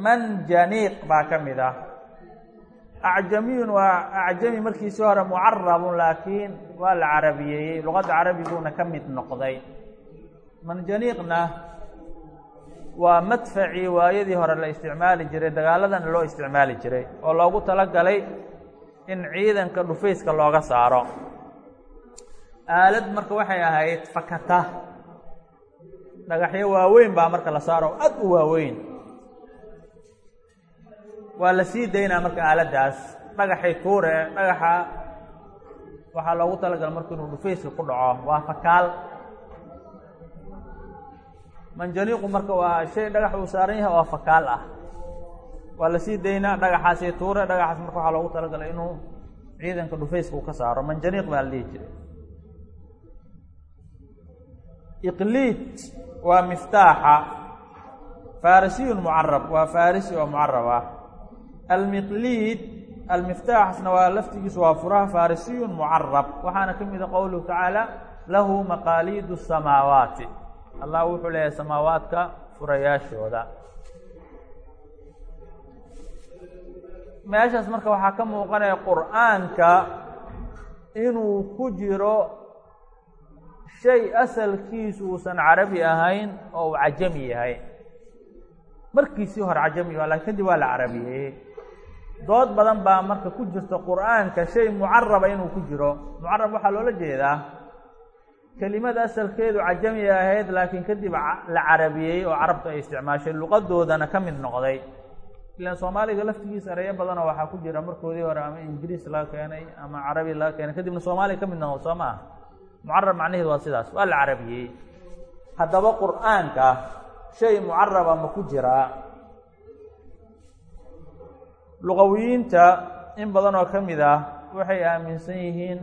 Manjaniiq baa ka mid ah. Acjamiyun waa acjami markiisii hore mucarabun laakiin waa la carabiyeeyey. Luqadda carabiguuna ka mid noqday. Manjaniiqna waa madfacii waayadii hore la isticmaali jiray dagaaladana loo isticmaali jiray oo loogu talagalay in ciidanka dhufayska looga saaro. Aalad marka waxay ahayd fakata. Dhagaxyo waaweyn baa marka la saaro aad u waaweyn. Waa la sii daynaa marka aaladdaas dhagaxay tuure dhagaxa waxaa loogu talagala marka inuu dhufayska ku dhaco. Waa fakaal manjaniiqu marka waa shay dhagax uu saaran yahay oo fakaal ah. Waa la sii daynaa dhagaxaasi tuure dhagaxaas marka waxaa loogu talagalay inuu ciidanka dhufayska uu ka saaro. Manjaniiq baa la dhihi jiray. Iqliid waa miftaaxa. Farisiyun mucarab waa farisi oo mucarab ah. Almiqliid almiftaaxasna waa laftigiisu waa furaha farisiyun mucarab waxaana ka mida qowluhu tacaala lahu maqaaliidu samaawaati allah wuxuu leeyahay samaawaadka furayaashooda. Meeshaas marka waxaa ka muuqanaya qur'aanka inuu ku jiro shay asalkiisu uusan carabi ahayn oo uu cajami yahay. Markiisii hore cajami laakiin kadib waa la carabiyeeyey dood badan baa marka ku jirta qur'aanka shay mucaraba inuu ku jiro. Mucarab waxaa loola jeedaa kelimada asalkeedu cajami ahayd laakiin kadib la carabiyeeyey oo carabtu ay isticmaashay luqadoodana ka mid noqday. Ilaan soomaaliga laftigiisa ereyo badanoo waxaa ku jira markoodii hore ama ingiriis laga keenay ama carabi laga keenay kadibna soomaaliga ka mid noqdo soo ma ah mucarab macnaheedu waa sidaas waa la carabiyey. Haddaba qur'aanka shay mucaraba ma ku jiraa luqawiyiinta in badan oo ka mid ah waxay aaminsan yihiin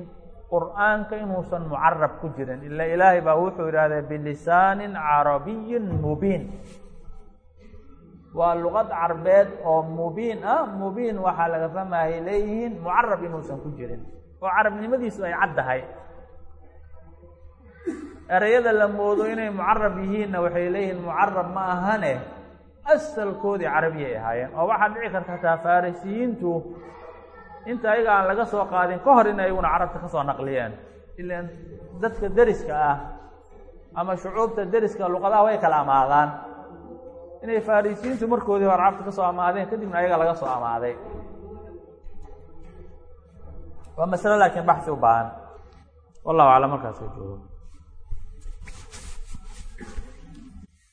qur'aanka inuusan mucarab ku jirin. Ila ilaahay baa wuxuu yidhahdee bilisaanin carabiyin mubiin. Waa luqad carbeed oo mubiin ah mubiin waxaa laga fahmaayay leeyihiin mucarab inuusan ku jirin oo carabnimadiisu ay caddahay ereyada la moodo inay mucarab yihiinna waxay leeyihiin mucarab ma ahane asalkoodii carabiyay ahaayeen oo waxaa dhici karta hataa farisiyiintu inta ayaga aan laga soo qaadin ka hor in ayaguna carabta ka soo naqliyeen ilaan dadka deriska ah ama shucuubta deriska luqadaha way kala amaadaan. Inay farisiyiintu markoodii hore carabta ka soo amaadeen kadibna ayaga laga soo amaaday. Waa masalo laakiin baxsi u baahan. Wallahu aclam markaas joogo